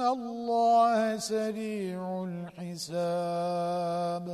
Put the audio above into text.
الله سريع الحساب